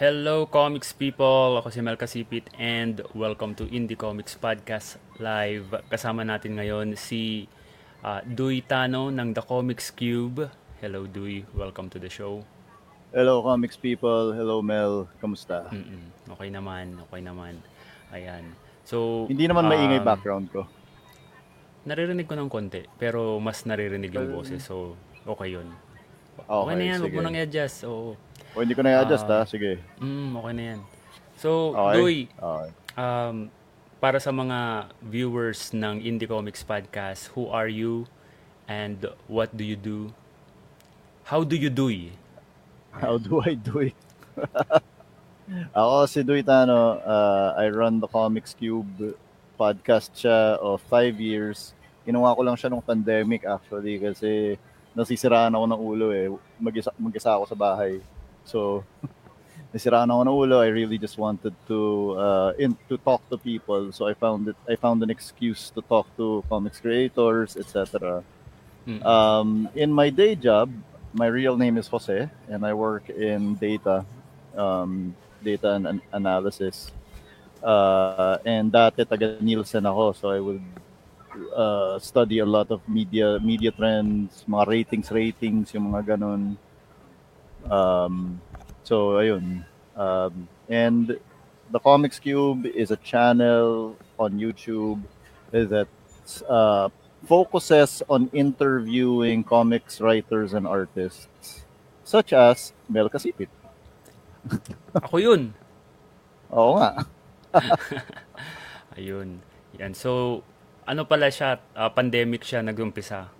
Hello comics people! Ako si Mel Kasipit and welcome to Indie Comics Podcast Live. Kasama natin ngayon si uh, Dui Tano ng The Comics Cube. Hello Dui, welcome to the show. Hello comics people, hello Mel, kamusta? Mm-mm. Okay naman, okay naman. Ayan. So, Hindi naman maingay um, background ko. Naririnig ko ng konti, pero mas naririnig yung boses. So, okay yun. Okay, na yan, huwag mo nang i-adjust. Oo. O, hindi ko na i-adjust Ah. ha, sige. Mm, okay na yan. So, Okay? Dui, Okay. Um, para sa mga viewers ng Indie Comics Podcast, who are you and what do you do? How do you do? How do I do it? Ako si Duitano, uh, I run the Comics Cube podcast siya of five years. Ginawa ko lang siya nung pandemic actually kasi nasisiraan ako ng ulo eh. Mag-isa, mag-isa ako sa bahay. So, nasiraan ako ng ulo. I really just wanted to uh, in, to talk to people. So I found it I found an excuse to talk to comics creators, etc. Mm. Um, in my day job, my real name is Jose, and I work in data, um, data and an- analysis. Uh, and dati taga Nielsen ako, so I would uh, study a lot of media media trends, mga ratings, ratings, yung mga ganun. Um, so ayun. Um, and the Comics Cube is a channel on YouTube that uh, focuses on interviewing comics writers and artists, such as Mel Kasipit. Ako yun. Oo nga. Ayun. Yan. So, ano pala siya, ah, pandemic siya nag-umpisa.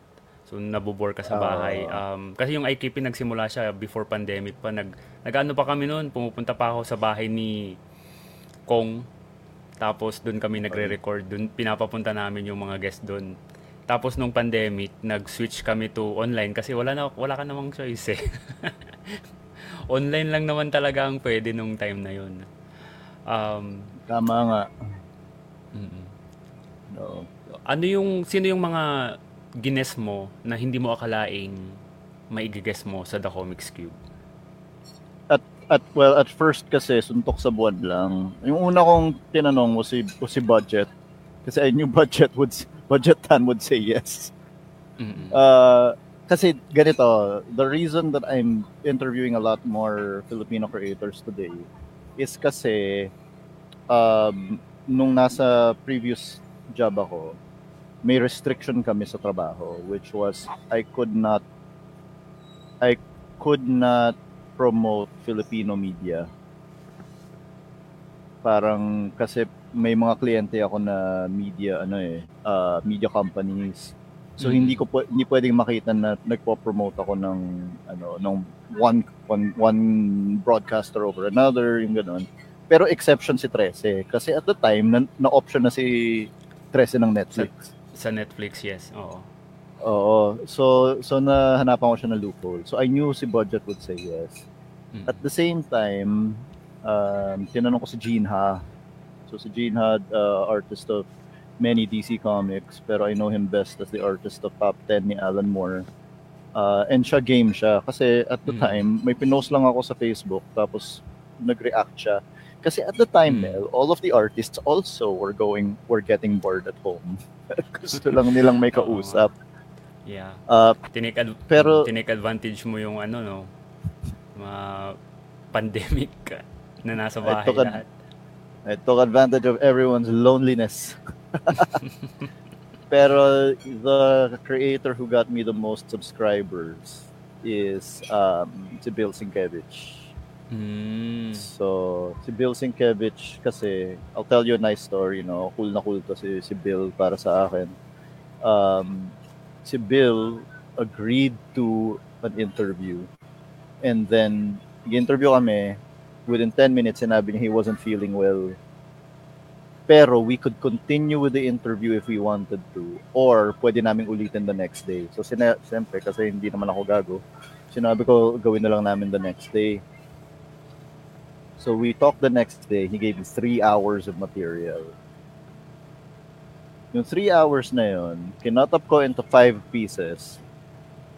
So, nabubor ka sa bahay. Um, kasi yung IKP nagsimula siya before pandemic pa. Nag, nag-ano pa kami noon, pumupunta pa ako sa bahay ni Kong. Tapos doon kami nagre-record. Doon pinapapunta namin yung mga guest doon. Tapos nung pandemic, nag-switch kami to online kasi wala na wala ka namang choice eh. online lang naman talaga ang pwede nung time na yun. Um, Tama nga. mm-mm. No. Ano yung sino yung mga gines mo na hindi mo akalaing maigigess mo sa The Comics Cube? At, at well, at first kasi, suntok sa buwan lang. Yung una kong tinanong was si, was si Budget. Kasi I knew Budget would, Budget Tan would say yes. Mm-mm. Uh, kasi ganito, the reason that I'm interviewing a lot more Filipino creators today is kasi um, nung nasa previous job ako, may restriction kami sa trabaho which was I could not I could not promote Filipino media. Parang kasi may mga kliyente ako na media ano eh, uh, media companies. So Mm. hindi ko pwe- hindi pwedeng makita na nagpo-promote ako ng ano ng one one one broadcaster over another, yung gano'n. Pero exception si Trece kasi at the time na, na option na si Trece ng Netflix. Sa Netflix, yes. Oo. Oo. So so nahanapan ko siya ng loophole. So I knew si Budget would say yes. Mm. At the same time, um, tinanong ko si Gene Ha. So si Gene Ha, uh, artist of many DC comics, pero I know him best as the artist of Top 10 ni Alan Moore. Uh, and siya game siya. Kasi at the Mm. time, may pinost lang ako sa Facebook, tapos nag-react siya. Kasi at the time, Mm. Mel, all of the artists also were going, were getting bored at home. Gusto lang nilang may kausap. Yeah. Uh, Tinake, ad- Pero- tinake advantage mo yung ano, no? Mga pandemic na nasa I bahay took ad- lahat. I took advantage of everyone's loneliness. Pero the creator who got me the most subscribers is um, si Bill Sienkiewicz. Mm. So, si Bill Sienkiewicz kasi, I'll tell you a nice story, no? Cool na cool to si, si Bill para sa akin. Um, si Bill agreed to an interview. And then, interview kami, within 10 minutes, sinabi niya he wasn't feeling well. Pero we could continue with the interview if we wanted to. Or pwede namin ulitin the next day. So, sina- siyempre, kasi hindi naman ako gago, sinabi ko, gawin na lang namin the next day. So we talked the next day. He gave me three hours of material. Yung three hours na yun, kinot up ko into five pieces.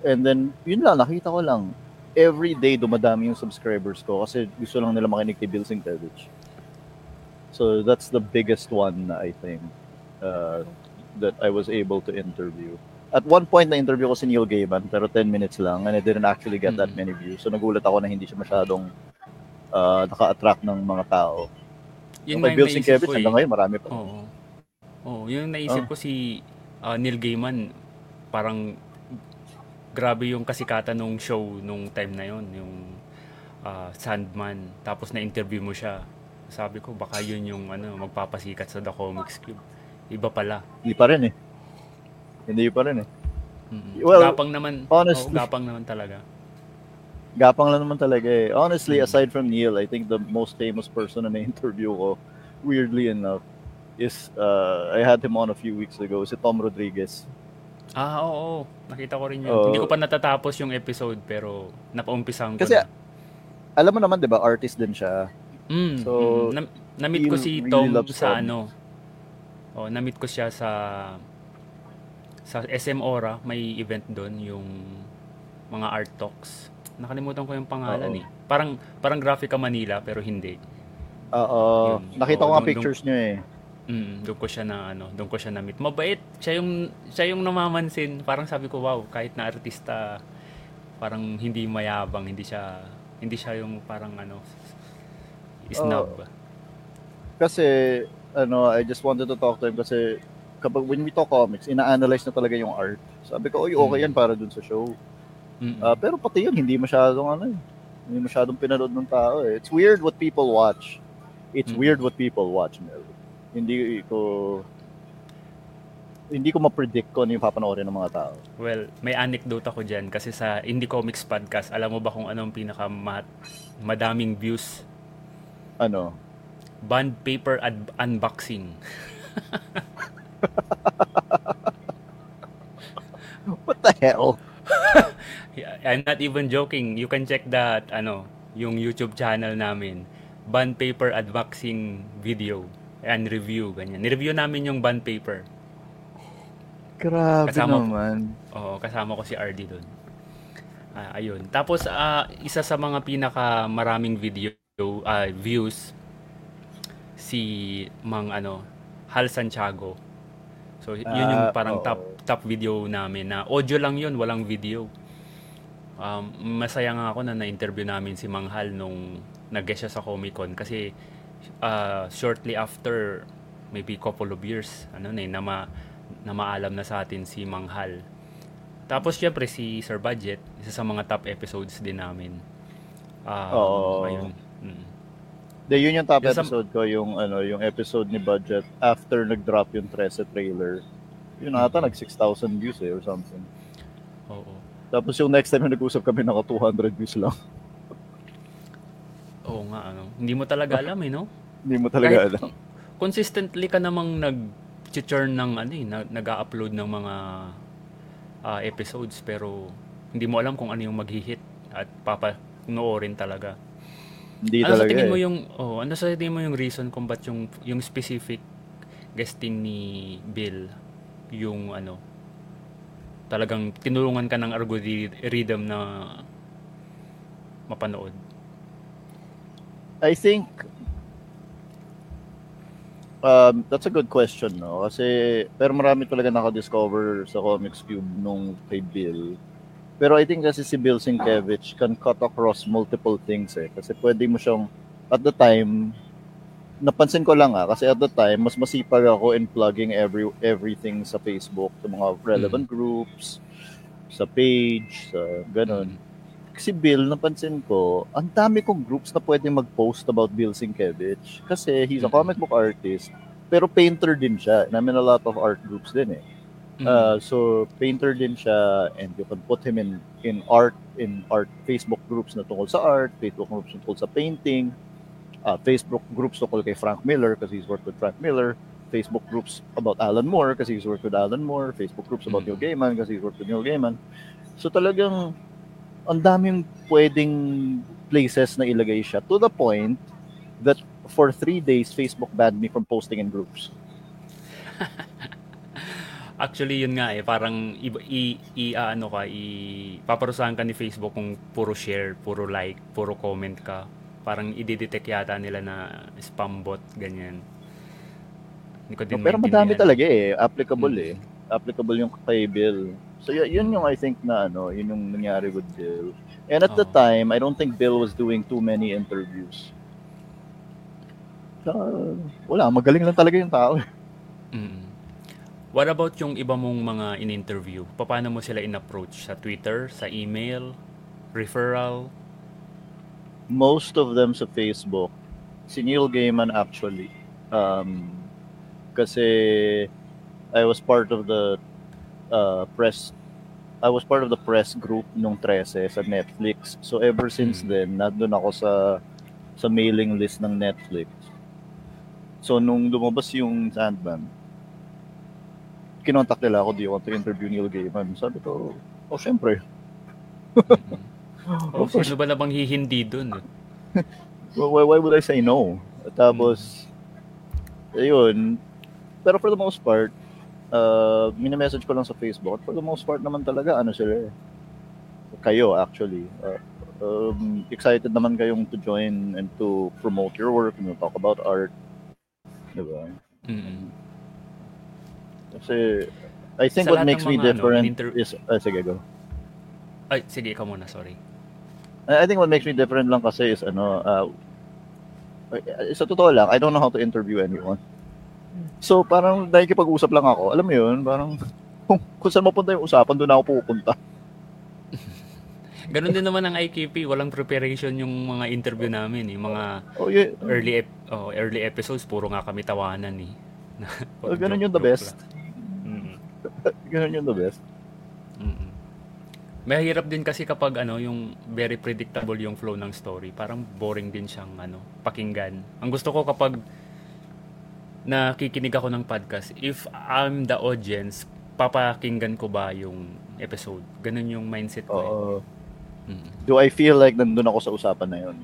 And then, yun lang, nakita ko lang, every day dumadami yung subscribers ko kasi gusto lang nila makinig kay Bill Sienkiewicz. So that's the biggest one I think uh, that I was able to interview. At one point na interview ko si Neil Gaiman pero 10 minutes lang and I didn't actually get that many views. So nagulat ako na hindi siya masyadong uh, naka-attract ng mga tao. Yun Yung nga kay Bill Sienkiewicz eh. hanggang ngayon marami pa. Oo. Oo, yung naisip Oh. ko si ah, Neil Gaiman, parang grabe yung kasikatan nung show nung time na yon yung ah, Sandman. Tapos na-interview mo siya. Sabi ko, baka yun yung ano, magpapasikat sa The Comics Cube. Iba pala. Hindi pa rin eh. Hindi pa rin eh. Mm. Well, gapang naman. honestly- Oo, gapang naman talaga. Gapang lang naman talaga eh. Honestly, Mm. aside from Neil, I think the most famous person na na-interview ko, weirdly enough, is, uh, I had him on a few weeks ago, si Tom Rodriguez. Ah, oo, oo. Nakita ko rin yun. Oo. Hindi ko pa natatapos yung episode pero napaumpisahan ko Kasi, na. alam mo naman, di ba, artist din siya. Mm, So, mm. Na- na-meet ko si really Tom sa Tom. ano. Oh, na-meet ko siya sa sa SM Aura, may event doon yung mga art talks. Nakalimutan ko yung pangalan Oo. eh. Parang parang Graphica Manila pero hindi. Oo. Yun. nakita Oo, ko nga dun- pictures niyo eh. Mm, doon ko siya na ano, doon ko siya na-meet. Mabait. Siya yung siya yung namamansin. Parang sabi ko, wow, kahit na artista parang hindi mayabang, hindi siya hindi siya yung parang ano snob. Kasi, ano, I just wanted to talk to him kasi kapag when we talk comics, ina-analyze na talaga yung art. Sabi ko, oy, okay Mm. yan para dun sa show. Mm. Ah, pero pati yun, hindi masyadong ano eh. Hindi masyadong pinanood ng tao eh. It's weird what people watch. It's Mm. weird what people watch, Mel. Hindi ko hindi ko ma-predict kung ano yung papanoorin ng mga tao. Well, may anecdote ako dyan kasi sa Indie Comics Podcast, alam mo ba kung anong pinaka ma- madaming views? Ano? Bond paper ad- unboxing. What the hell? I'm not even joking. You can check that, ano, yung YouTube channel namin. Bond paper unboxing video and review, ganyan. Ni-review namin yung bond paper. Grabe Kasama- naman. Oo, kasama ko si RD doon. Ah, ayun. Tapos ah, isa sa mga pinaka maraming video ah, views si Mang ano Hal Santiago. So yun yung parang oo. top top video namin na audio lang yun, walang video. Um, masaya nga ako na na-interview namin si Mang Hal nung nag-guest siya sa Comic Con kasi ah, shortly after maybe couple of years ano na eh, na, ma, na maalam na sa atin si Mang Hal. Tapos syempre si Sir Budget, isa sa mga top episodes din namin. Um, Oo. Ayun. Mm. De, yun yung top Yung sa- episode ko, yung ano, yung episode ni Budget after nag-drop yung Trece trailer. Yun ata, Mhm. nag 6,000 views eh, or something. Oo. Tapos yung next time na nag-usap kami, naka 200 views lang. Oo nga ano. Hindi mo talaga alam eh, no? Hindi mo talaga Kahit alam. consistently ka namang nag-churn ng ano eh, na- nag-upload ng mga ah, episodes pero hindi mo alam kung ano yung mag-hit at papanoorin talaga. Hindi ano sa talaga tingin eh. mo yung oh, ano sa tingin mo yung reason kung ba't yung yung specific guesting ni Bill yung ano talagang tinulungan ka ng algorithm na mapanood. I think um, that's a good question, no? Kasi, pero marami talaga nakadiscover sa Comics Cube nung kay Bill. Pero I think kasi si Bill Sienkiewicz can cut across multiple things eh. Kasi pwede mo siyang, at the time, napansin ko lang ah, kasi at the time, mas masipag ako in plugging every everything sa Facebook, sa mga relevant groups, sa page, sa ganun. Si Bill, napansin ko, ang dami kong groups na pwede mag-post about Bill Sienkiewicz. Kasi he's a Mhm. comic book artist, pero painter din siya. And I'm in a lot of art groups din eh. Mm. Uh, so painter din siya and you can put him in in art in art Facebook groups na tungkol sa art, Facebook groups na tungkol sa painting, uh, Facebook groups tungkol kay Frank Miller because he's worked with Frank Miller, Facebook groups about Alan Moore because he's worked with Alan Moore, Facebook groups about Mm. Neil Gaiman because he's worked with Neil Gaiman. So talagang ang daming pwedeng places na ilagay siya to the point that for three days Facebook banned me from posting in groups. Actually, yun nga eh, parang i, i, i ah, ano ka, i, paparusahan ka ni Facebook kung puro share, puro like, puro comment ka. Parang i-detect yata nila na spam bot, ganyan. Hindi ko din No, pero madami talaga eh. Applicable Mm. eh. Applicable yung kay Bill. So y- yun yung I think na ano, yun yung nangyari with Bill. And at the Oo. time, I don't think Bill was doing too many interviews. Saka, wala, magaling lang talaga yung tao. Mm. What about yung iba mong mga in-interview? Paano mo sila in-approach? Sa Twitter? Sa email? Referral? Most of them sa Facebook. Si Neil Gaiman actually. Um, kasi I was part of the uh, press I was part of the press group nung 13 sa Netflix. So ever since Mm. then, nandun ako sa sa mailing list ng Netflix. So nung lumabas yung Sandman, kinontak nila ako, do you want to interview Neil Gaiman? Sabi ko, oh syempre. Oh, sino ba na bang hihindi dun? Why, why would I say no? Tapos, ayun. Pero for the most part, uh, mini-message ko lang sa Facebook. For the most part naman talaga, ano sila eh. Kayo, actually. Uh, um, excited naman kayong to join and to promote your work and to talk about art. Diba? Mm. Kasi, I think Sa what makes me ano, different in-inter- is... ah, sige, go. Ay, sige, ikaw muna, sorry. I think what makes me different lang kasi is ano, uh, sa totoo lang, I don't know how to interview anyone. So parang nakikipag-usap lang ako. Alam mo yun, parang kung, kung saan mapunta yung usapan, doon ako pupunta. Ganon din naman ang IKP, walang preparation yung mga interview namin, eh. mga Oh, yeah. early ep- oh, early episodes puro nga kami tawanan eh. Oh, ganun yung the best. lang. Mm. Ganun yung the best. Mm. Mahirap din kasi kapag ano, yung very predictable yung flow ng story. Parang boring din siyang ano, pakinggan. Ang gusto ko kapag nakikinig ako ng podcast, if I'm the audience, papakinggan ko ba yung episode? Ganun yung mindset ko. Oo. Eh. Mm. do I feel like nandun ako sa usapan na yun?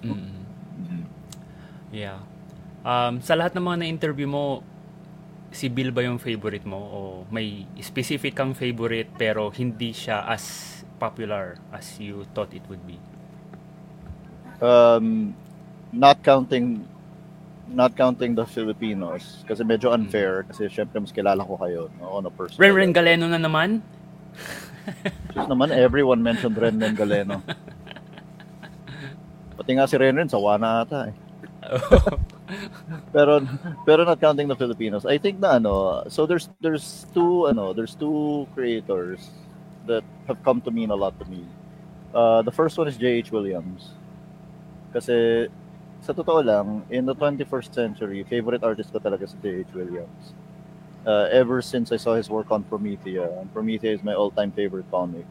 Mm. Yeah. Um, sa lahat ng mga na-interview mo, si Bill ba yung favorite mo? O may specific kang favorite pero hindi siya as popular as you thought it would be? Um, not counting not counting the Filipinos kasi medyo unfair kasi syempre mas kilala ko kayo no, on a personal Ren Ren. Galeno na naman? Just naman, everyone mentioned Renren Galeno. Pati nga si Renren, sawa na ata eh. Pero pero not counting the Filipinos. I think na ano, so there's there's two ano, there's two creators that have come to mean a lot to me. Uh, the first one is J.H. Williams. Kasi sa totoo lang, in the 21st century, favorite artist ko talaga si J.H. Williams. Uh, ever since I saw his work on Promethea, and Promethea is my all-time favorite comic.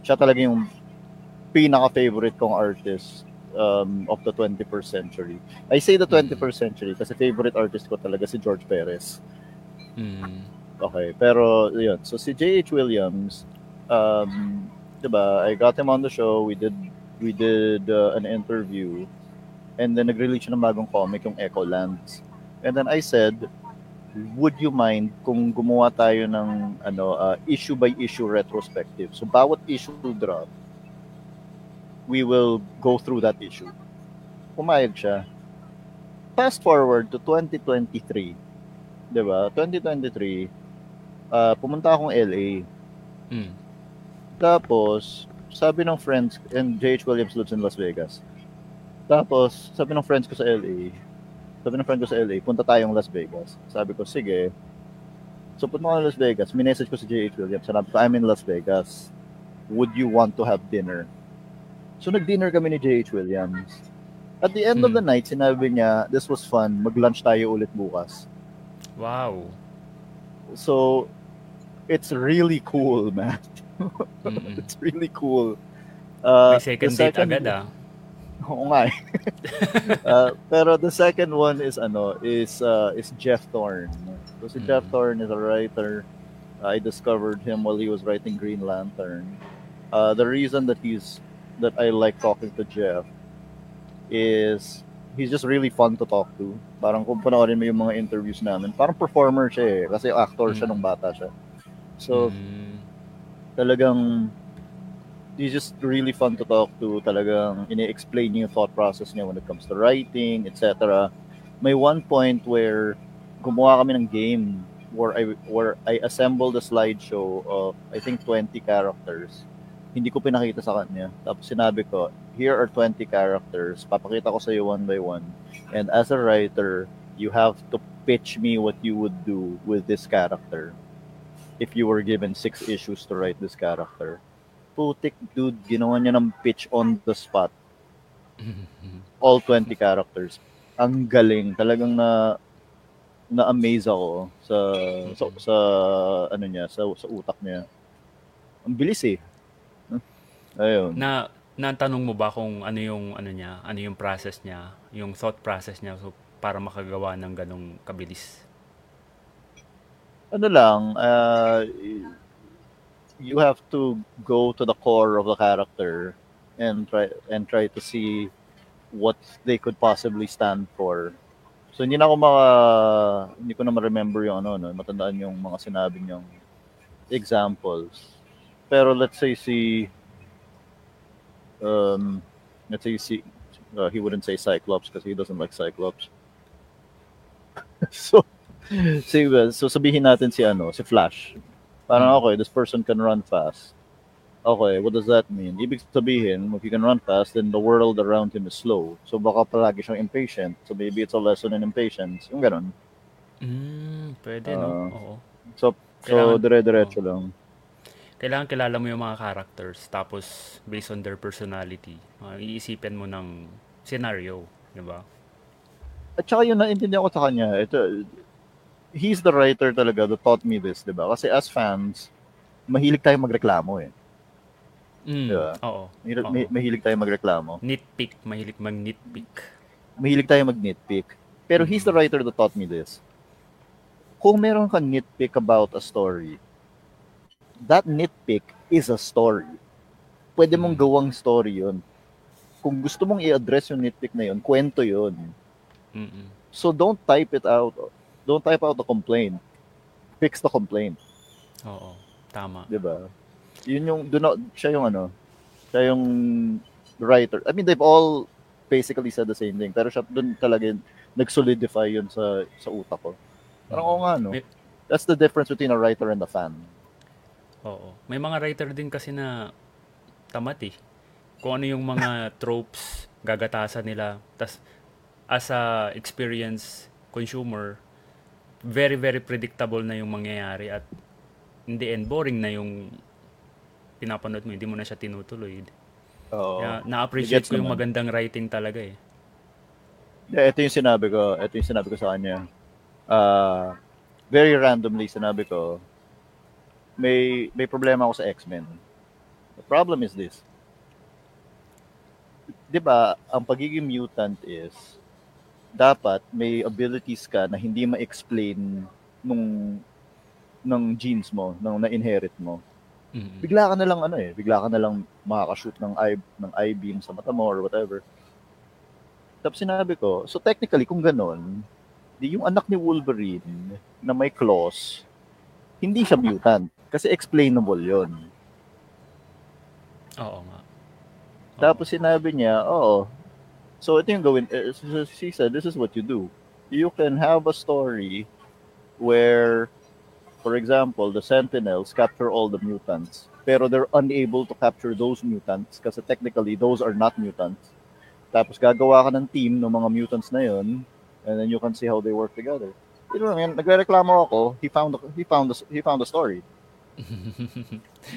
Siya talaga yung pinaka-favorite kong artist um, of the 21st century. I say the 21st century kasi favorite artist ko talaga si George Perez. Mm. Okay, pero yun. So si J.H. Williams, um, 'di ba? I got him on the show. We did we did uh, an interview and then nag-release siya ng bagong comic yung Echo Lands. And then I said, would you mind kung gumawa tayo ng ano uh, issue by issue retrospective? So bawat issue drop, we will go through that issue. Pumayag siya. Fast forward to 2023. 'di ba? 2023, ah pumunta akong LA. Mm. Tapos, sabi ng friends, and J.H. Williams lives in Las Vegas. Tapos, sabi ng friends ko sa LA, sabi ng friend ko sa LA, punta tayong Las Vegas. Sabi ko, sige. So, punta ako Las Vegas. Minessage ko si J.H. Williams. Sabi ko, I'm in Las Vegas. Would you want to have dinner? So, nag-dinner kami ni J.H. Williams. At the end of Hmm. the night, sinabi niya, this was fun. Mag-lunch tayo ulit bukas. Wow. So, it's really cool, man. It's really cool. Uh, May second the date agad ah. Oo nga eh. uh, pero the second one is ano is uh, is Jeff Thorne. So si Jeff Mm. Thorne is a writer. I discovered him while he was writing Green Lantern. Uh, the reason that he's that I like talking to Jeff is he's just really fun to talk to. Parang kung panoorin mo yung mga interviews namin, parang performer siya eh. Kasi actor siya Mm. nung bata siya. So, Mm. talagang he's just really fun to talk to. Talagang ini-explain niya yung thought process niya when it comes to writing, etc. May one point where gumawa kami ng game where I where I assembled a slideshow of I think 20 characters. Hindi ko pinakita sa kanya. Tapos sinabi ko, here are 20 characters. Papakita ko sa iyo one by one. And as a writer, you have to pitch me what you would do with this character if you were given six issues to write this character. Putik, dude, ginawa niya ng pitch on the spot. All 20 characters. Ang galing. Talagang na na-amaze ako sa sa, sa ano niya, sa sa utak niya. Ang bilis eh. Ayun. na natanong mo ba kung ano yung ano niya, ano yung process niya, yung thought process niya so para makagawa ng ganong kabilis? ano lang, uh, you have to go to the core of the character and try and try to see what they could possibly stand for. So hindi na ako maka hindi ko na ma-remember yung ano no, matandaan yung mga sinabi niyang examples. Pero let's say si um let's say si uh, he wouldn't say Cyclops because he doesn't like Cyclops. so si so sabihin natin si ano, si Flash. Parang okay, this person can run fast. Okay, what does that mean? Ibig sabihin, if he can run fast, then the world around him is slow. So baka palagi siyang impatient. So maybe it's a lesson in impatience. Yung ganun. Mm, pwede no. Ah. Oo. So, so dire-diretso lang. Kailangan kilala mo yung mga characters tapos based on their personality, uh, iisipin mo ng scenario, 'di ba? At saka yung naintindihan ko sa kanya, ito, he's the writer talaga that taught me this, di ba? Kasi as fans, mahilig tayo magreklamo eh. Mm, Diba? Oo. Mahil- Oo. mahilig tayo magreklamo. Nitpick, mahilig mag-nitpick. mahilig tayo mag-nitpick. Pero he's the writer that taught me this. Kung meron kang nitpick about a story, that nitpick is a story. Pwede mong Mm. gawang story yun. Kung gusto mong i-address yung nitpick na yun, kwento yun. Mm. So don't type it out. Don't type out a complaint. Fix the complaint. Oo. Tama. Di ba? Yun yung, doon, na- siya yung ano, siya yung writer. I mean, they've all basically said the same thing. Pero siya doon talaga nag-solidify yun sa, sa utak ko. Parang oo nga, no? That's the difference between a writer and a fan. Oo. May mga writer din kasi na tamad eh. Kung ano yung mga tropes, gagatasan nila. Tas as a experience consumer, very very predictable na yung mangyayari at in the end, boring na yung pinapanood mo. Hindi mo na siya tinutuloy. Oo. Kaya na-appreciate ko yung naman. magandang writing talaga eh. Yeah, ito yung sinabi ko. Ito yung sinabi ko sa kanya. Uh, very randomly sinabi ko, may may problema ako sa X-Men. The problem is this. 'Di ba, ang pagiging mutant is dapat may abilities ka na hindi ma-explain nung ng genes mo, nung na-inherit mo. Mm. Bigla ka na lang ano eh, bigla ka na lang makakashoot ng eye ng eye beam sa mata mo or whatever. Tapos sinabi ko, so technically kung ganon, di yung anak ni Wolverine na may claws, hindi siya mutant kasi explainable yon. Oo nga. Oo. Tapos sinabi niya, oo. So ito yung gawin, eh, she said, this is what you do. You can have a story where, for example, the Sentinels capture all the mutants, pero they're unable to capture those mutants kasi technically those are not mutants. Tapos gagawa ka ng team ng mga mutants na yon, and then you can see how they work together. You know, yan, nagrereklamo ako, he found he found the, he found the story.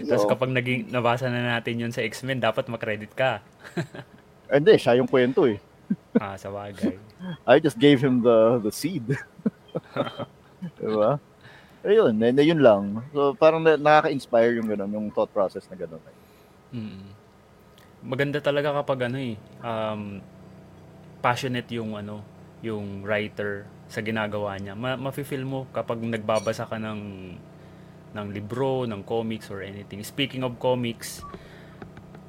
Tapos kapag naging nabasa na natin yun sa X-Men, dapat makredit ka. hindi, siya yung kwento eh. Ah, sa bagay. I just gave him the the seed. diba? Ayun, na, na yun lang. So, parang na, nakaka-inspire yung ganun, yung thought process na ganun. Mm. Maganda talaga kapag ano eh, um, passionate yung ano, yung writer sa ginagawa niya. Ma mafe-feel mo kapag nagbabasa ka ng ng libro, ng comics or anything. Speaking of comics,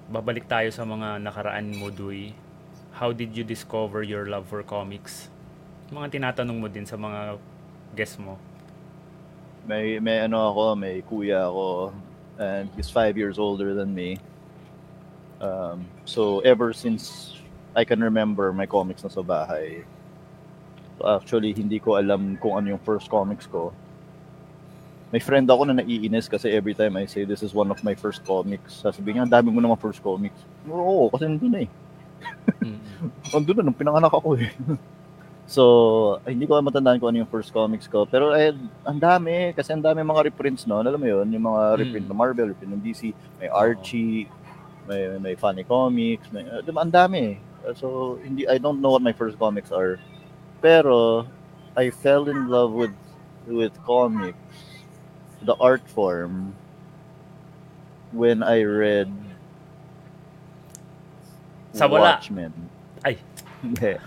babalik tayo sa mga nakaraan mo, Duy. how did you discover your love for comics? Mga tinatanong mo din sa mga guests mo. May, may ano ako, may kuya ako, and he's five years older than me. Um, so ever since I can remember my comics na sa bahay, actually hindi ko alam kung ano yung first comics ko. May friend ako na naiinis kasi every time I say this is one of my first comics, sasabihin niya, ang dami mo naman first comics. Oo, kasi nandun na eh. Mm-mm. Nandun na, nung pinanganak ako eh. so, ay, hindi ko matandaan kung ano yung first comics ko. Pero eh, ang dami, kasi ang dami mga reprints no. Alam mo yun, yung mga reprint Mm. ng Marvel, reprint ng DC, may. Archie, may, may funny comics, may, uh, ang dami eh. So, hindi, I don't know what my first comics are. Pero, I fell in love with with comics, the art form, when I read Sa wala. Watchmen. Ay. Hindi.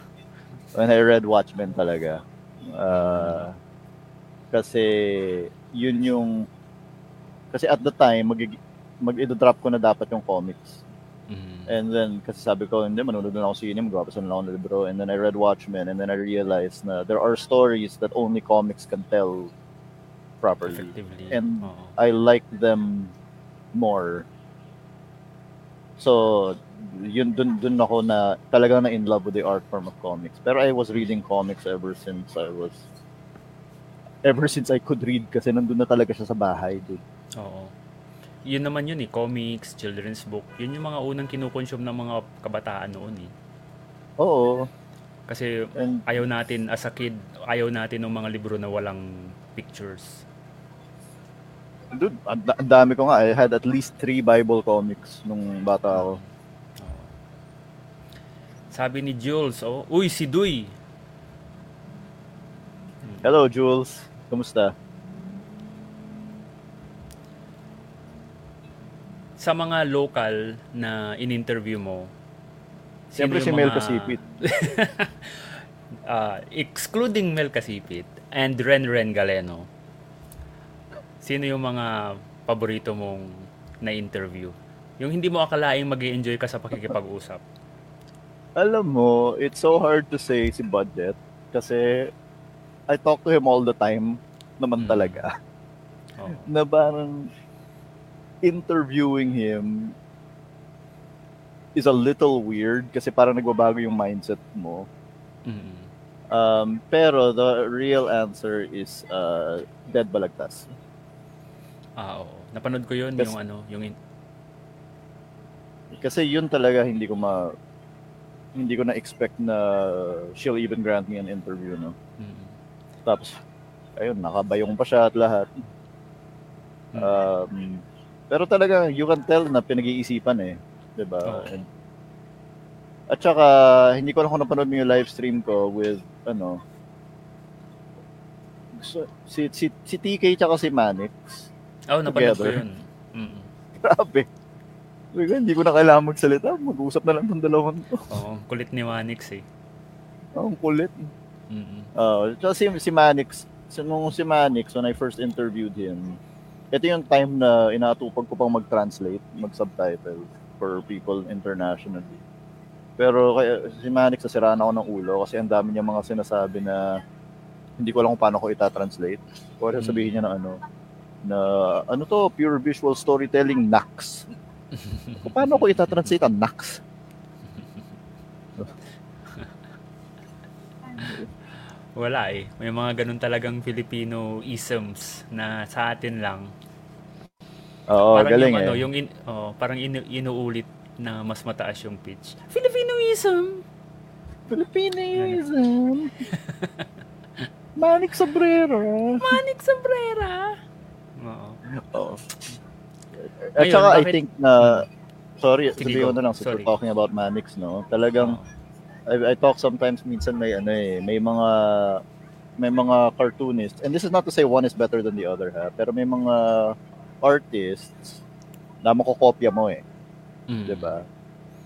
When I read Watchmen talaga. Uh, kasi yun yung kasi at the time mag mag-drop ko na dapat yung comics. Mm. And then kasi sabi ko hindi manonood na ako sa sine, magbabasa na ako ng libro and then I read Watchmen and then I realized na there are stories that only comics can tell properly. Effectively. And Oo. I like them more. So, yun dun, dun ako na talaga na in love with the art form of comics. Pero I was reading comics ever since I was ever since I could read kasi nandun na talaga siya sa bahay, dude. Oo. Yun naman yun eh, comics, children's book. Yun yung mga unang kinukonsume ng mga kabataan noon eh. Oo. Kasi And ayaw natin, as a kid, ayaw natin ng mga libro na walang pictures. Dude, ang ang dami ko nga. I had at least three Bible comics nung bata ako. Sabi ni Jules, oh, uy, si Duy. Hello, Jules. Kumusta? Sa mga local na in-interview mo, Siyempre si Mel mga- Casipit. Ah, excluding Mel Casipit and Ren Ren Galeno, sino yung mga paborito mong na-interview? Yung hindi mo akalaing mag enjoy ka sa pakikipag-usap. Alam mo, it's so hard to say si Budget kasi I talk to him all the time naman Mm. talaga. Oo. na parang interviewing him is a little weird kasi parang nagbabago yung mindset mo. Mm. Um, pero the real answer is uh, Dead Balagtas. Ah, oo. Napanood ko yun, Kas- yung ano, yung... in- Kasi yun talaga hindi ko ma hindi ko na expect na she'll even grant me an interview, no? Mm. Tapos, ayun, nakabayong pa siya at lahat. Mm. Um, pero talaga, you can tell na pinag-iisipan eh. 'di ba? Oo. And- At saka, hindi ko lang kung napanood mo yung live stream ko with, ano, so, si, si, si TK tsaka si Manix. Oh, napanood ko yun. Mm. Grabe. Sabi ko, hindi ko na kailangan magsalita. Mag-usap na lang itong dalawang to. Oo, kulit ni Manix eh. Oh, ang kulit. Mm. Uh, tsaka si, si Manix, so, nung si Manix, when I first interviewed him, ito yung time na inatupag ko pang mag-translate, mag-subtitle for people internationally. Pero kaya, si Manix, nasiraan ako ng ulo kasi ang dami niya mga sinasabi na hindi ko alam kung paano ko ita-translate. O Mm. sabihin niya na ano, na ano to, pure visual storytelling, NAX. So, paano ko ita-translate ang NAX? Wala eh. May mga ganun talagang Filipino isms na sa atin lang. Oo, parang galing yung, eh. ano, yung in, oh, parang inu, inuulit na mas mataas yung pitch. Filipinoism! Filipinoism. Manik Sobrero. Manik Sombrera! Oo. Oo. At Ngayon, saka I think na sorry, Sige, sabihin ko na lang since Sorry. we're talking about Manix, no? Talagang I, I talk sometimes minsan may ano eh, may mga may mga cartoonists and this is not to say one is better than the other ha, pero may mga artists na makokopya mo eh, Mm. 'di ba?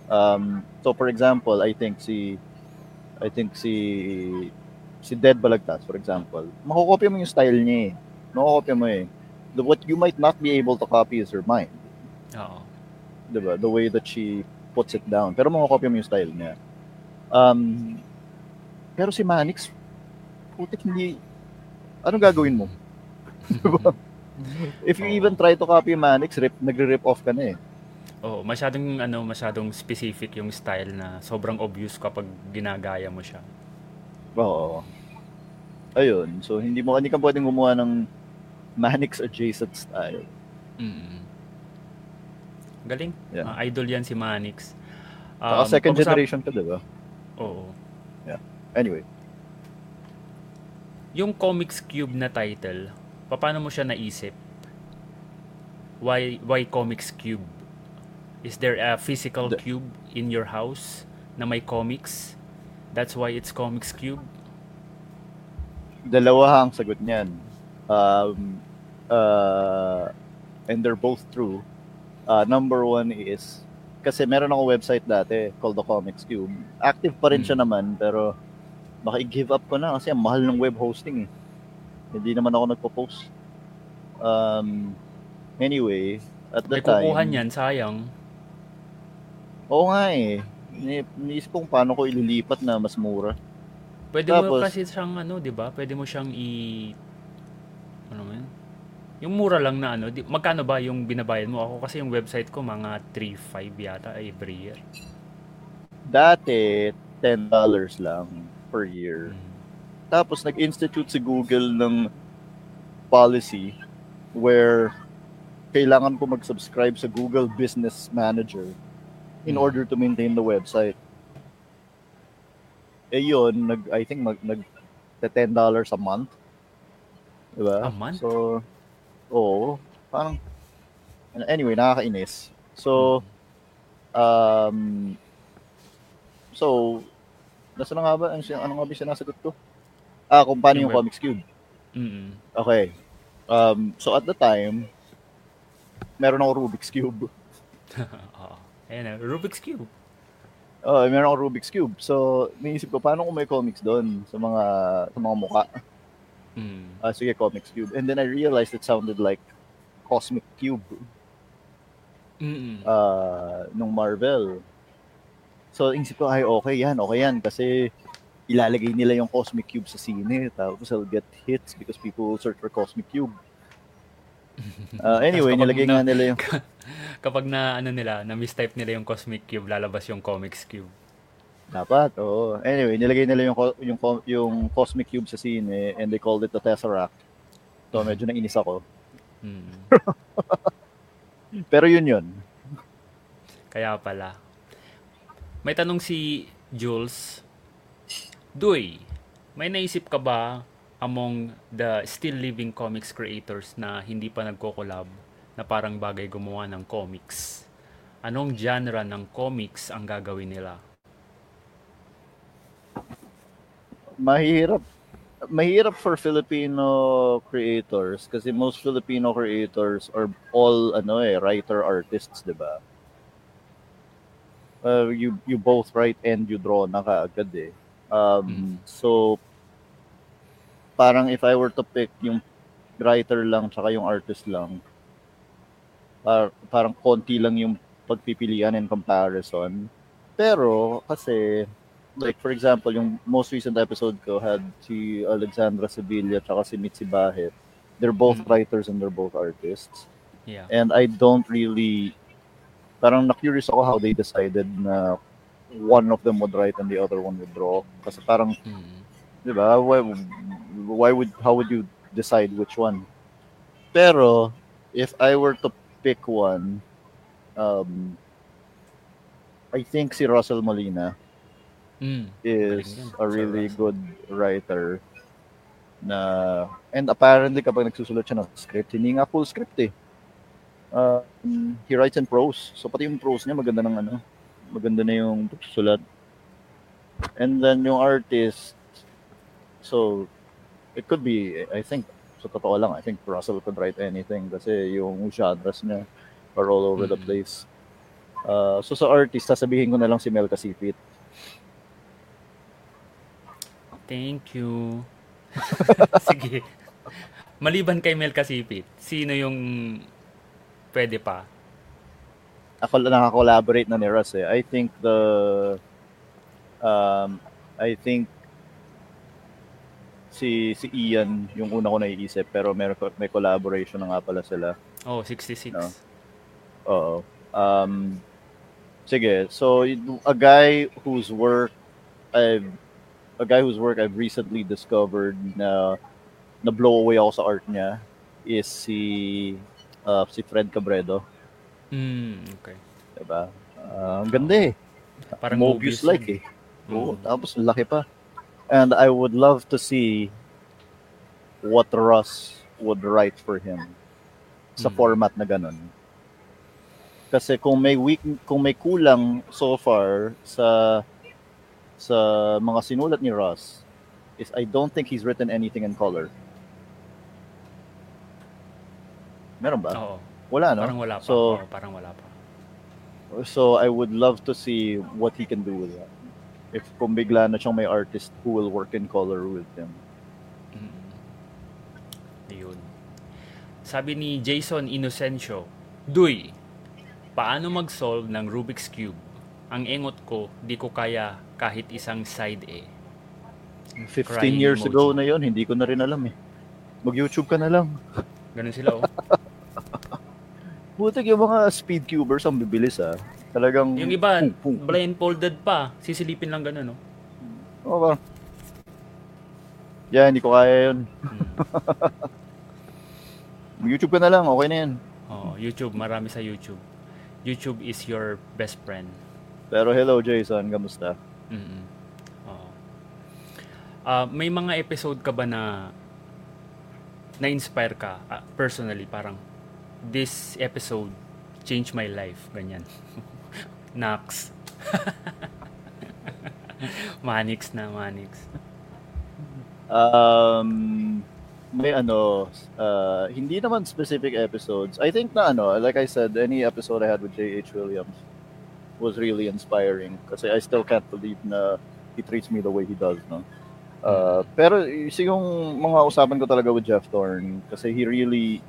Um, so for example, I think si I think si si Dead Balagtas for example, makokopya mo yung style niya eh. Makokopya mo eh. The, what you might not be able to copy is her mind. Oo. 'di ba? The way that she puts it down. Pero makokopya mo yung style niya. Um, pero si Manix, putik hindi, ano gagawin mo? Diba? If you even try to copy Manix, rip, nagre-rip off ka na eh. Oo, masyadong ano, masyadong specific yung style na sobrang obvious kapag ginagaya mo siya. Oo. Ayun, so hindi mo hindi ka pwedeng gumawa ng Manix adjacent style. Mm. Galing. Yeah. Ah, idol yan si Manix. Saka second pag-usap- generation ka, di ba? Oo. Anyway, Yung Comics Cube na title, paano mo siya naisip? Why why Comics Cube? Is there a physical The- cube in your house na may comics? That's why it's Comics Cube? dalawa ang sagot niyan. Um, uh, and they're both true. Uh, number one is, kasi meron ako website dati called the Comics Cube. Active pa rin siya Mm. naman, pero baka i-give up ko na kasi ang mahal ng web hosting eh. Hindi naman ako nagpo-post. Um, anyway, at the May time... kukuhan yan, sayang. Oo nga eh. Ni- Niisip ko kung paano ko ililipat na mas mura. Pwede mo Tapos- kasi siyang ano, 'di ba? Pwede mo siyang i ano man? Yung mura lang na ano, di, magkano ba yung binabayad mo? Ako kasi yung website ko mga 3.5 yata every year. Dati, $10 lang per year. Mm. Tapos nag-institute si Google ng policy where kailangan ko mag-subscribe sa Google Business Manager in Hmm. order to maintain the website. Eh yun, nag, I think mag, nag $10 a month. Diba? A month? So, oo. Parang, anyway, nakakainis. So, um, so, nasa na nga ba? Ano, ano nga ba sinasagot ko? Ah, kung paano Yung Comics Cube. Mm. Okay. Um, so at the time, meron ako Rubik's Cube. Oo. Ayan na, Rubik's Cube. Oh, meron ako Rubik's Cube. So, naisip ko, paano kung may comics doon sa mga sa mga mukha? Mm. Ah, sige, Comics Cube. And then I realized it sounded like Cosmic Cube Mm. uh, nung Marvel. So, isip ko, ay, okay yan, okay yan. Kasi ilalagay nila yung Cosmic Cube sa sine. Tapos I'll get hits because people will search for Cosmic Cube. Uh, anyway, nilagay na- nga nila yung... Kapag na ano nila, na mistype nila yung Cosmic Cube, lalabas yung Comics Cube. Dapat, oo. Anyway, nilagay nila yung, yung, yung Cosmic Cube sa sine and they called it the Tesseract. So, medyo nainis ako. Mm. Pero yun yun. Kaya pala. May tanong si Jules. Duy, may naisip ka ba among the still living comics creators na hindi pa nagko-collab na parang bagay gumawa ng comics? Anong genre ng comics ang gagawin nila? Mahirap. Mahirap for Filipino creators kasi most Filipino creators are all ano eh, writer artists, 'di ba? Uh, you you both write and you draw na kaagad eh. Um, so parang if I were to pick yung writer lang tsaka yung artist lang, par- parang konti lang yung pagpipilian in comparison. Pero kasi like for example, yung most recent episode ko had si Alexandra Sevilla tsaka si Mitzi Bahit. They're both Mm. writers and they're both artists. Yeah. And I don't really parang na-curious ako how they decided na one of them would write and the other one would draw. Kasi parang, Mm. di ba, why, why would, how would you decide which one? Pero, if I were to pick one, um, I think si Russell Molina Mm. is a really good writer na and apparently kapag nagsusulat siya ng script, hindi nga full script eh. Uh, he writes in prose. So pati yung prose niya maganda ng ano, maganda na yung pagsusulat. And then yung artist, so it could be, I think, sa totoo lang, I think Russell could write anything kasi yung genres niya are all over the Mm. place. Uh, so sa artist, sasabihin ko na lang si Mel Casipit. Thank you. Sige. Maliban kay Mel Kasipit, sino yung pwede pa? ako lang nakaka-collaborate na ni Russ eh. I think the Um, I think si si Ian yung una ko naiisip pero may may collaboration na nga pala sila. Oh, 66. No. Oo. Um, sige, so a guy whose work I've a guy whose work I've recently discovered na na blow away ako sa art niya is si uh, si Fred Cabredo. Mm, okay. Diba? Uh, ang ganda eh. Parang Mobius like eh. Oo, tapos laki pa. And I would love to see what Russ would write for him sa Mm. format na ganun. Kasi kung may weak, kung may kulang so far sa sa mga sinulat ni Russ is I don't think he's written anything in color. Meron ba? Oo. Wala, no? Parang wala pa. So, Oo, parang wala pa. So I would love to see what he can do with that. If kung bigla na siyang may artist who will work in color with him. Mm. Ayun. Sabi ni Jason Inocencio, Duy, paano mag-solve ng Rubik's Cube? Ang engot ko, di ko kaya kahit isang side A. 15 Crying years emoji. ago na yon hindi ko na rin alam eh. Mag-YouTube ka na lang. Ganun sila oh. Butik yung mga speed cubers ang bibilis ah. Talagang... Yung iba, Pum, pum, pum. blindfolded pa. Sisilipin lang ganun, no? Oo ba? Yeah, hindi ko kaya yun. Mm. Mag-YouTube ka na lang, okay na yan. Oo, YouTube, marami sa YouTube. YouTube is your best friend. Pero hello Jason, kamusta? Mm Oo. Ah, may mga episode ka ba na na-inspire ka ah, personally parang this episode changed my life ganyan Nax Manix na Manix Um, may ano, uh, hindi naman specific episodes. I think na ano, like I said, any episode I had with J.H. Williams was really inspiring kasi I still can't believe na he treats me the way he does, no? Uh, pero isa yung mga usapan ko talaga with Jeff Thorne kasi he really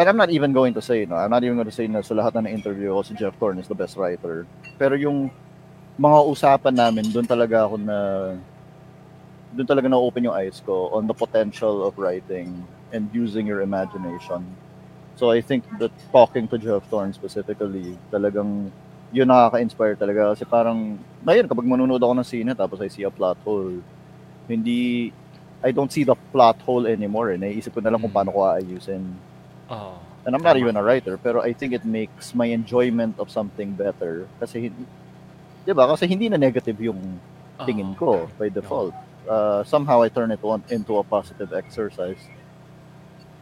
and I'm not even going to say, no, I'm not even going to say na sa lahat na na-interview ko si Jeff Thorne is the best writer. Pero yung mga usapan namin, doon talaga ako na doon talaga na-open yung eyes ko on the potential of writing and using your imagination. So I think that talking to Jeff Thorne specifically, talagang yun nakaka-inspire talaga kasi parang ngayon kapag manunood ako ng sine tapos I see a plot hole, hindi I don't see the plot hole anymore. Eh. Naiisip ko na lang kung Mm. paano ko aayusin. oh And I'm not even a writer, pero I think it makes my enjoyment of something better. Kasi, hindi- di ba? Kasi hindi na negative yung tingin ko by default. Uh, somehow I turn it on into a positive exercise.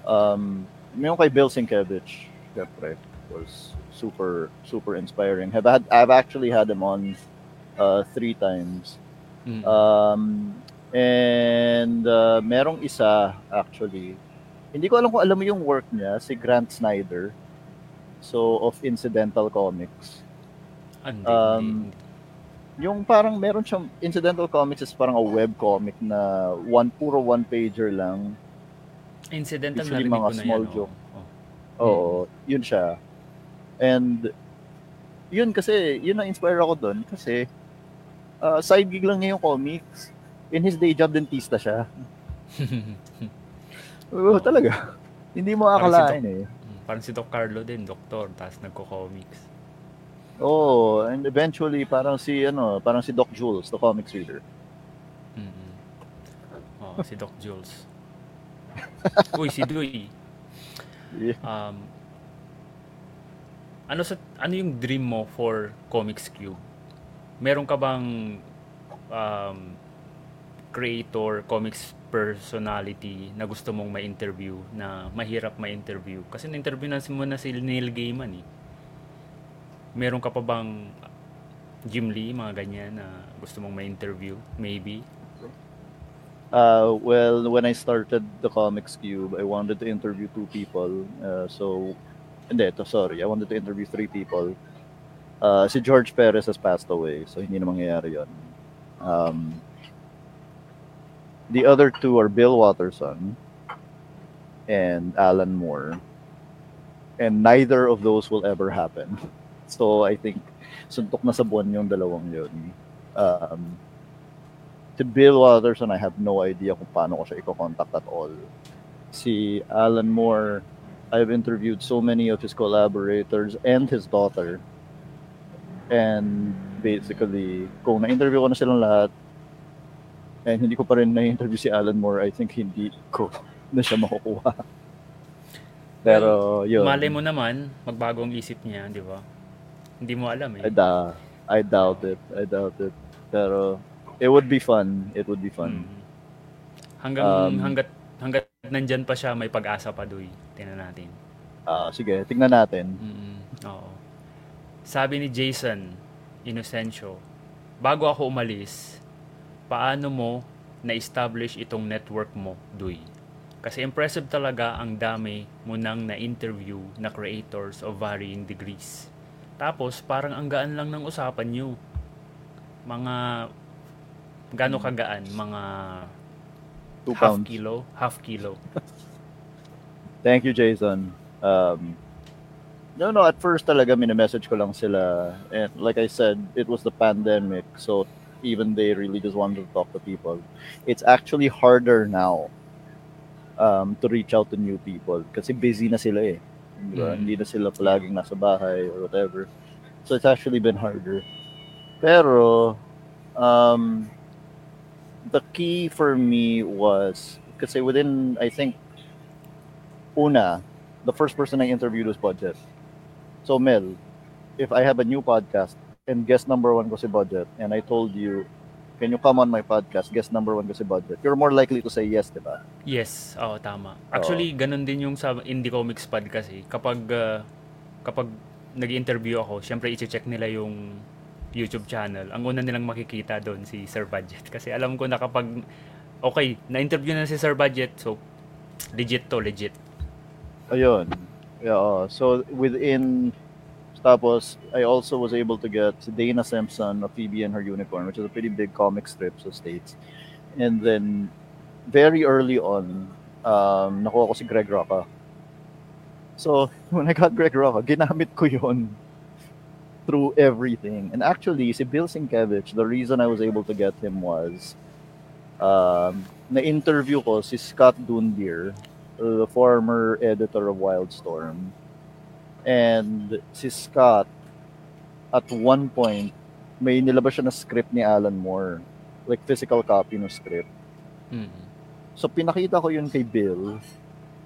Um, yung kay Bill Sienkiewicz, syempre, was super, super inspiring. Have had, I've actually had him on uh, three times. Mm. Um, and uh, merong isa actually. Hindi ko alam kung alam mo yung work niya, si Grant Snyder. So of Incidental Comics. Ah, hindi, um. Yung parang meron siyang Incidental Comics is parang a web comic na one puro one pager lang. Incidental usually narinig mga ko na small yan, oh. joke. Oh. Oo, yun siya. And yun kasi, yun ang inspire ako doon kasi uh, side gig lang niya yung comics. In his day job, dentista siya. Oo, talaga. Hindi mo Parang si akalain eh. Mm, Parang si Doc Carlo din, doktor, tapos nagko-comics. Oo, and eventually parang si ano, parang si Doc Jules, the comics reader. Mm-mm. Oh, si Doc Jules. Uy, si Dewey. Yeah. Um, ano sa ano yung dream mo for Comics Cube? Meron ka bang um, creator, comics personality na gusto mong ma-interview na mahirap ma-interview? Kasi na-interview na mo na si Neil Gaiman eh. Meron ka pa bang Jim Lee, mga ganyan na gusto mong ma-interview? Maybe? Uh, well, when I started the Comics Cube, I wanted to interview two people. Uh, so, hindi, to, sorry. I wanted to interview three people. Uh, si George Perez has passed away, so hindi na mangyayari yun. Um, the other two are Bill Watterson and Alan Moore. And neither of those will ever happen. So I think suntok na sa buwan yung dalawang yun. Um, to Bill Watterson, I have no idea kung paano ko siya i-contact at all. Si Alan Moore, I've interviewed so many of his collaborators and his daughter. And basically, kung na-interview ko na silang lahat, and hindi ko pa rin na-interview si Alan Moore, I think hindi ko na siya makukuha. Pero, yun. Malay mo naman, magbago ang isip niya, di ba? Hindi mo alam eh. I, da- I doubt it. I doubt it. Pero, it would be fun. It would be fun. Mm. Hanggang, Um, hanggat, hanggat nandyan pa siya, may pag-asa pa, Duy. Tingnan natin. Ah, sige, tingnan natin. Mm, oo. Sabi ni Jason Inocencio, bago ako umalis, paano mo na-establish itong network mo, Duy? Kasi impressive talaga ang dami mo nang na-interview na creators of varying degrees. Tapos, parang ang gaan lang ng usapan nyo. Mga, gano'ng kagaan? Mga Two half pounds. kilo? Half kilo. Thank you, Jason. Um, no, no, at first talaga message ko lang sila. And like I said, it was the pandemic. So even they really just wanted to talk to people. It's actually harder now um, to reach out to new people kasi busy na sila eh. Di ba? Mm. Hindi na sila palaging nasa bahay or whatever. So it's actually been harder. Pero, um, the key for me was, kasi within, I think, una, the first person I interviewed was Budget. So Mel, if I have a new podcast and guest number one ko si Budget, and I told you, can you come on my podcast, guest number one ko si Budget, you're more likely to say yes, di ba? Yes, oo, tama. Actually, ganun din yung sa Indie Comics Pod kasi. Kapag, ah, kapag nag-interview ako, syempre i-check nila yung YouTube channel. Ang una nilang makikita doon si Sir Budget. Kasi alam ko na kapag, okay, na-interview na si Sir Budget, so, legit to, legit. Ayun. Yeah, oo. so within tapos I also was able to get Dana Simpson of Phoebe and Her Unicorn, which is a pretty big comic strip sa States. And then very early on, um, nakuha ko si Greg Rocca. So, when I got Greg Rocca, ginamit ko yon through everything. And actually, si Bill Sienkiewicz, the reason I was able to get him was um, na-interview ko si Scott Dundier, the former editor of Wildstorm. And si Scott, at one point, may nilabas siya na script ni Alan Moore. Like physical copy ng script. Mm. So pinakita ko yun kay Bill.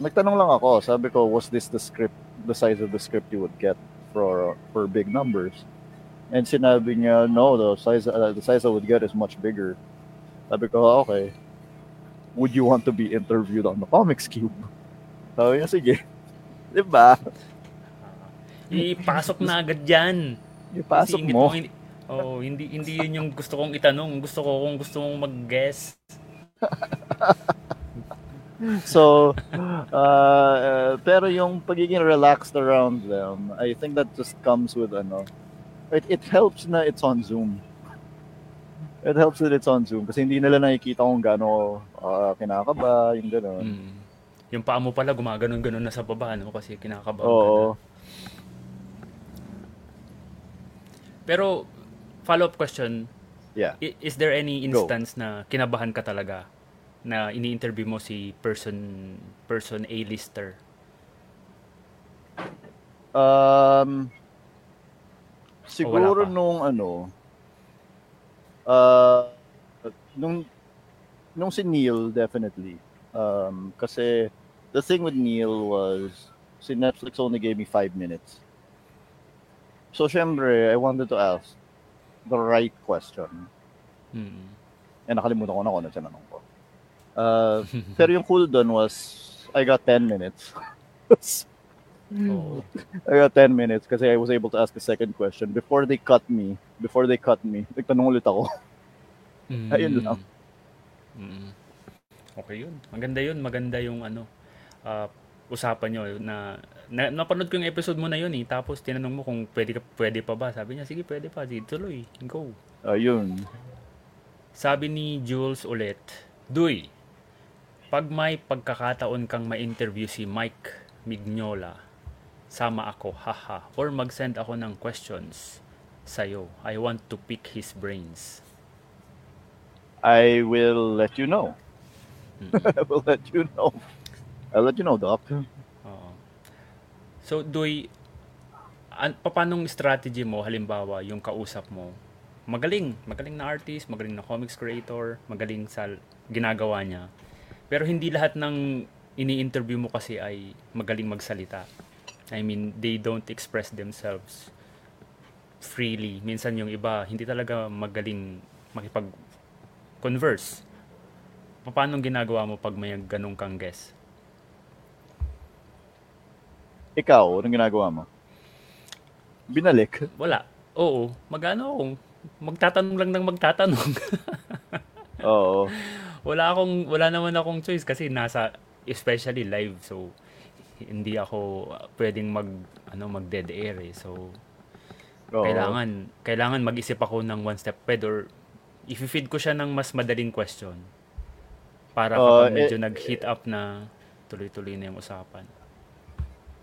Nagtanong lang ako, sabi ko, was this the script, the size of the script you would get for for big numbers? And sinabi niya, no, the size uh, the size I would get is much bigger. Sabi ko, "Ah, okay. Would you want to be interviewed on the Comics Cube? Sabi niya, sige. Di ba? Ipasok na agad dyan. Ipasok Kasi mo. hindi, oh, hindi, hindi yun yung gusto kong itanong. Gusto ko kung gusto mong mag-guess. So, uh, uh, pero yung pagiging relaxed around them, I think that just comes with ano, it, it helps na it's on Zoom. It helps that it's on Zoom kasi hindi nila nakikita kung gaano uh, kinakaba, yung gano'n. Mm. Yung paa mo pala gumaganon-ganon na sa baba, no? Kasi kinakabahan ka Oo. Pero, follow-up question, Yeah. is there any instance na kinabahan ka talaga na ini-interview mo si person person A-lister? Um, siguro nung ano, uh, nung, nung si Neil, definitely. Um, kasi the thing with Neil was, si Netflix only gave me five minutes. So, syempre, I wanted to ask the right question. Mm. Eh, nakalimutan ko na kung ano tinanong. Uh, pero yung cool dun was, I got 10 minutes. Oo. I got 10 minutes kasi I was able to ask a second question. Before they cut me, before they cut me, nagtanong ulit ako. Mm. Ayun lang. Mm. Okay yun. Maganda yun. Maganda yung ano, ah, usapan nyo na, na napanood ko yung episode mo na yun eh. Tapos tinanong mo kung pwede, ka, pwede pa ba. Sabi niya, sige pwede pa. Sige, tuloy. Go. Ayun. Sabi ni Jules ulit, Duy, pag may pagkakataon kang ma-interview si Mike Mignola, sama ako, haha, or mag-send ako ng questions, sa'yo? I want to pick his brains. I will let you know. Mm. I will let you know. I'll let you know, Doc. Oo. So, Doy, an, paanong strategy mo, halimbawa, yung kausap mo, magaling, magaling na artist, magaling na comics creator, magaling sa ginagawa niya. Pero hindi lahat ng ini-interview mo kasi ay magaling magsalita. I mean, they don't express themselves freely. Minsan yung iba, hindi talaga magaling makipag-converse. Paano ginagawa mo pag may ganong kang guest? Ikaw, anong ginagawa mo? Binalik. Wala. Oo. Magano akong magtatanong lang ng magtatanong. Oo. Wala akong wala naman akong choice kasi nasa especially live so hindi ako uh, pwedeng mag ano mag dead air eh. So Oo. kailangan kailangan mag-isip ako ng one step ahead or if feed ko siya ng mas madaling question para Oo, kapag medyo eh, nag-heat up na tuloy-tuloy na yung usapan.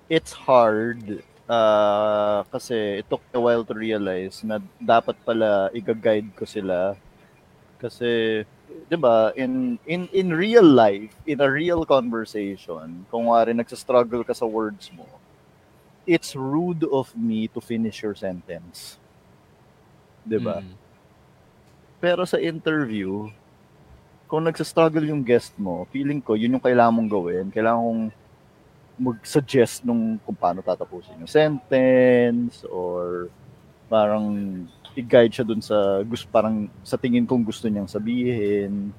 It's hard uh, kasi it took a while to realize na dapat pala i-guide ko sila kasi 'di ba in in in real life in a real conversation kung wari nagsa-struggle ka sa words mo it's rude of me to finish your sentence 'di ba Mm. Pero sa interview, kung nagsa-struggle yung guest mo, feeling ko, yun yung kailangan mong gawin. Kailangan kong mag-suggest nung kung paano tatapusin yung sentence or parang i-guide siya dun sa gusto parang sa tingin kong gusto niyang sabihin.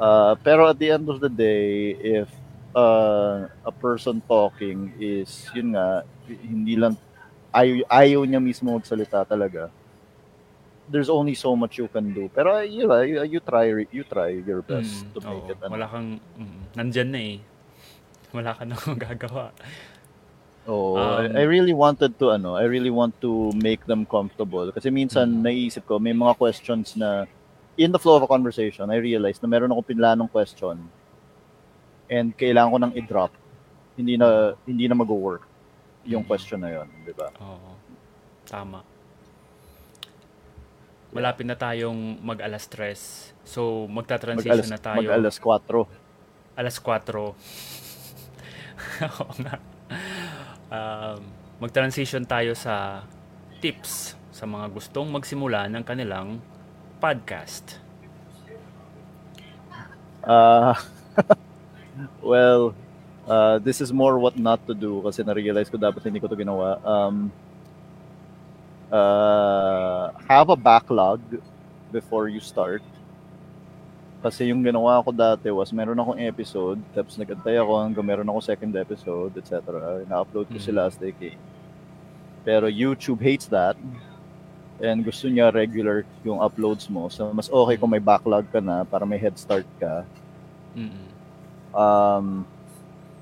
Uh, pero at the end of the day, if uh, a person talking is yun nga hindi lang ayaw, ayaw niya mismo magsalita talaga there's only so much you can do. Pero uh, you, know, you, you try you try your best Mm, to make oo. it. Ano. Wala kang mm, nandyan na eh. Wala ka na magagawa. Oo, Um, I, really wanted to ano, I really want to make them comfortable kasi minsan Mm. naiisip ko may mga questions na in the flow of a conversation, I realized na meron akong pinlanong question and kailangan ko nang i-drop. Hindi na hindi na mag-work yung Mm. question na yon, di ba? Oo. Tama. Malapit na tayong mag-alas tres. So, magta-transition Mag-alas, na tayo. mag-alas 4. alas 4. Oo nga. Um, mag-transition tayo sa tips sa mga gustong magsimula ng kanilang podcast. Uh, well, uh, this is more what not to do kasi na-realize ko dapat hindi ko to ginawa. Um, uh, have a backlog before you start. Kasi yung ginawa ko dati was meron akong episode, tapos nag-antay ako hanggang meron ako second episode, etc. Na-upload ko sila as they came. Pero YouTube hates that. And gusto niya regular yung uploads mo. So, mas okay kung may backlog ka na para may head start ka Mm-mm. um,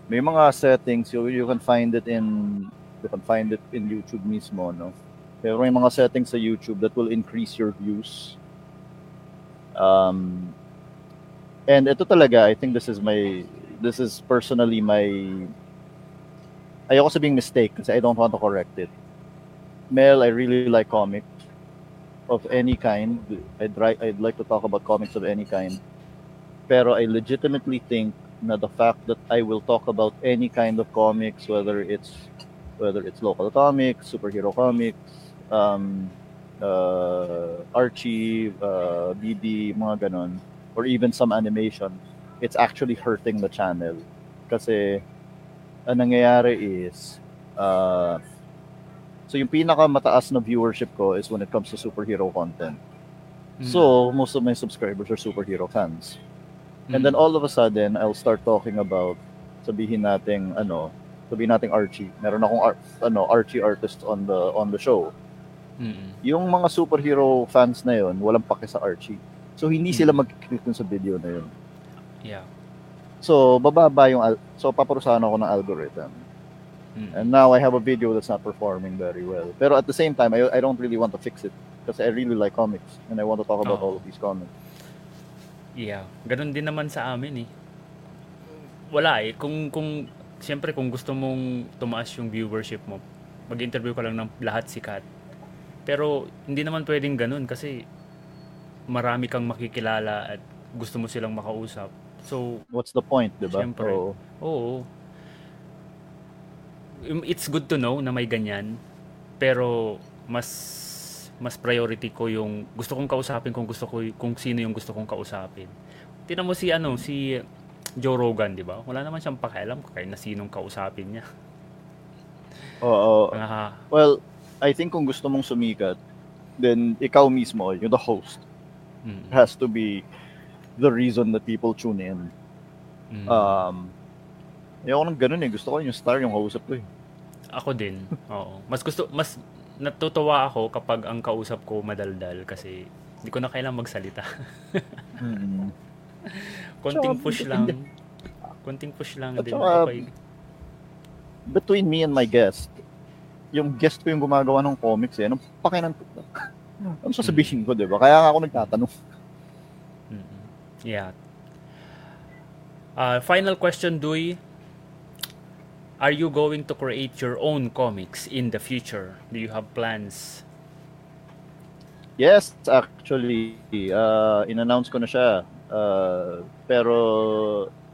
may mga settings you, you can find it in you can find it in YouTube mismo no pero may mga settings sa YouTube that will increase your views um, and ito talaga I think this is my this is personally my ayoko sabing mistake kasi I don't want to correct it. Mel I really like comics of any kind. I'd, ri- I'd like to talk about comics of any kind. Pero I legitimately think na the fact that I will talk about any kind of comics, whether it's whether it's local comics, superhero comics, um, uh, Archie, uh, BD, mga ganon, or even some animation, it's actually hurting the channel. Kasi ang nangyayari is, uh, so yung pinaka mataas na viewership ko is when it comes to superhero content. Mm. So, most of my subscribers are superhero fans. And then Mm. all of a sudden, I'll start talking about sabihin nating ano, sabihin nating Archie. Meron akong ar- ano, Archie artist on the on the show. Mm-mm. Yung mga superhero fans na yon, walang pake sa Archie. So hindi sila mag-click dun sa video na yun. Yeah. So bababa yung al- so paparusahan ako ng algorithm. Mm. And now I have a video that's not performing very well. Pero at the same time, I, I don't really want to fix it because I really like comics and I want to talk about Oo. all of these comics. Yeah, ganun din naman sa amin eh. Wala eh. Kung, kung, siyempre kung gusto mong tumaas yung viewership mo, mag-interview ka lang ng lahat sikat. Pero hindi naman pwedeng ganun kasi marami kang makikilala at gusto mo silang makausap. So, What's the point, di ba? Siyempre. Oo. oo. It's good to know na may ganyan. Pero mas mas priority ko yung gusto kong kausapin kung gusto ko kung sino yung gusto kong kausapin. Tingnan mo si ano si Joe Rogan, di ba? Wala naman siyang pakialam kung na sinong kausapin niya. Oo. Ah, Well, I think kung gusto mong sumikat, then ikaw mismo, yung the host, mm, has to be the reason that people tune in. mm. Um, ayoko nang ganun eh. Gusto ko yung star yung kausap ko eh. Ako din. Oo. Mas gusto mas natutuwa ako kapag ang kausap ko madaldal kasi hindi ko na kailangan magsalita. Mm. Konting push lang. Konting push lang din. saka, Okay. Between me and my guest, yung guest ko yung gumagawa ng comics eh. Anong pakinan Ano sasabihin ko, di ba? Kaya nga ako nagtatanong. Mm. Yeah. Uh, final question, Dui. Are you going to create your own comics in the future? Do you have plans? Yes, actually, uh, in-announce ko na siya. Uh, pero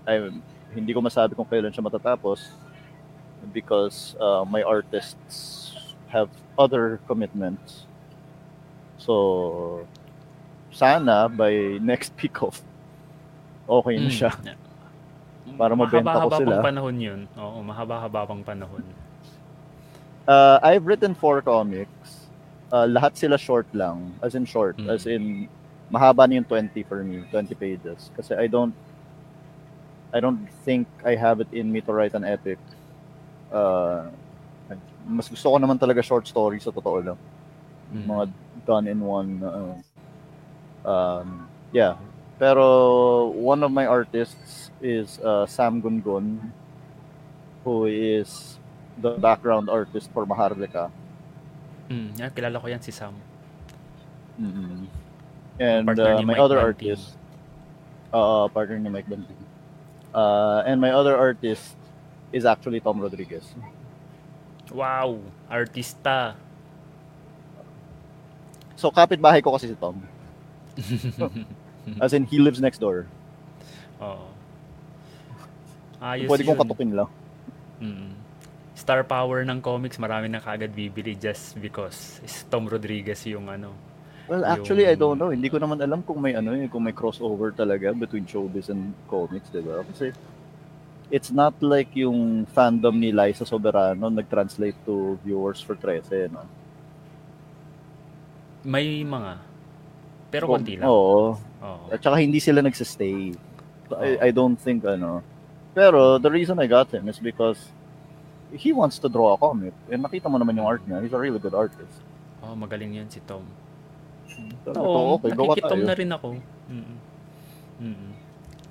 I, hindi ko masabi kung kailan siya matatapos because uh, my artists have other commitments. So, sana by next week off, okay na Mm. siya. Para mabenta ko mahaba-haba sila. pang panahon yun. Oo, mahaba-haba pang panahon. Uh, I've written four comics. Uh, lahat sila short lang. As in short. Mm. As in, mahaba na yung 20 for me. 20 pages. Kasi I don't, I don't think I have it in me to write an epic. Uh, mas gusto ko naman talaga short stories sa totoo lang. Mm. Mga done in one. Uh, um, yeah. Pero one of my artists is uh, Sam Gungun, who is the background artist for Maharlika. Mm, yan, kilala ko yan si Sam. mm And Partner uh, my Mike other Banting. artist, uh, partner ni Mike Banting. Uh, and my other artist is actually Tom Rodriguez. Wow! Artista! So kapitbahay ko kasi si Tom. As in, he lives next door. Oo. Ayos Pwede kong yun. katukin lang. Mm. Star power ng comics, marami na kagad bibili just because is Tom Rodriguez yung ano. Well, actually, I Yung- don't know. Hindi ko naman alam kung may ano eh, kung may crossover talaga between showbiz and comics, di ba? Kasi it's not like yung fandom ni Liza Soberano nag-translate to viewers for 13, no? May mga. Pero konti lang. Oo. Oo. At saka hindi sila nagsistay. So. I, I don't think, ano. Pero the reason I got him is because he wants to draw a comic. And nakita mo naman yung art niya. He's a really good artist. Oh, magaling yun si Tom. So, Oo, okay, nakikitom na rin ako. Mm mm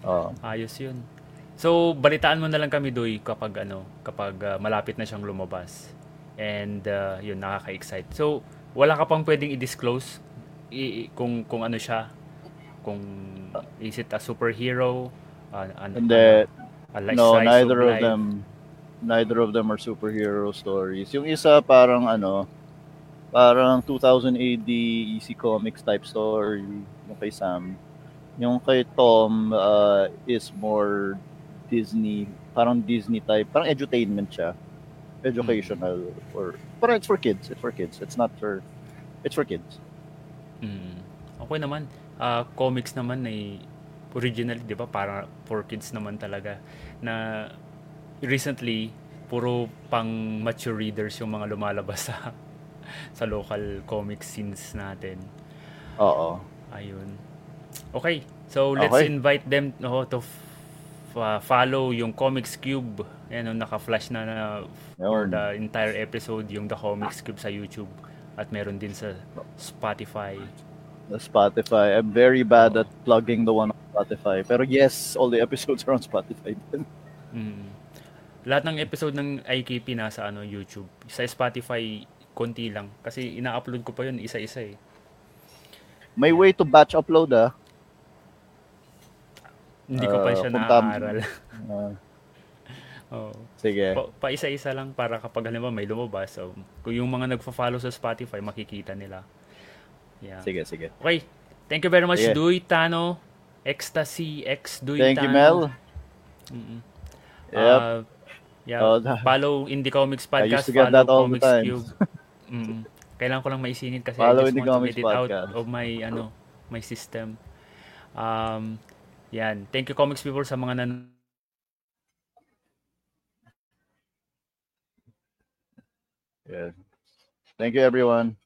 Oo. Ayos yun. So, balitaan mo na lang kami, Doy, kapag ano, kapag ah, malapit na siyang lumabas. And uh, yun, nakaka-excite. So, wala ka pang pwedeng i-disclose i- kung kung ano siya. Kung is it a superhero? Uh, an, Hindi, a life no, size neither of life? them neither of them are superhero stories. Yung isa parang ano, parang 2000 AD EC Comics type story yung kay Sam. Yung kay Tom uh, is more Disney, parang Disney type, parang edutainment siya. Educational or but it's for kids. It's for kids. It's not for it's for kids. Mm. Okay naman. Ah, comics naman ay originally, 'di ba? Para for kids naman talaga na recently puro pang mature readers yung mga lumalabas sa sa local comic scenes natin. Oo. Ayun. Okay. So let's Okay. invite them no, to f- uh, follow yung Comics Cube. Ayan, no, naka-flash na, na for the entire episode yung The Comics Cube sa YouTube at meron din sa Spotify. The Spotify. I'm very bad at plugging the one on Spotify. Pero yes, all the episodes are on Spotify. Mm. Lahat ng episode ng IKP nasa ano YouTube. Sa Spotify konti lang kasi ina-upload ko pa yun isa-isa eh. May way to batch upload ah. Hindi ko pa siya kung tam- naaaral. Uh, Oh. Sige. Pa, pa isa-isa lang para kapag halimbawa may lumabas. So, kung yung mga nagfa-follow sa Spotify, makikita nila. Yeah. Sige, sige. Okay. Thank you very much, Sige. Duy Tano. Ecstasy, X Duy Thank you, Tano. Mel. Mm-mm. Yep. Uh, yeah. Oh, follow Indie Comics I used Podcast. to get follow that all the Comics time. Cube. Mm-mm. Kailangan ko lang maisingit kasi Follow I just Indie want to Comics get it out Podcast. of my ano, my system. Um, yan. Thank you Comics people sa mga nan Yeah. Thank you, everyone.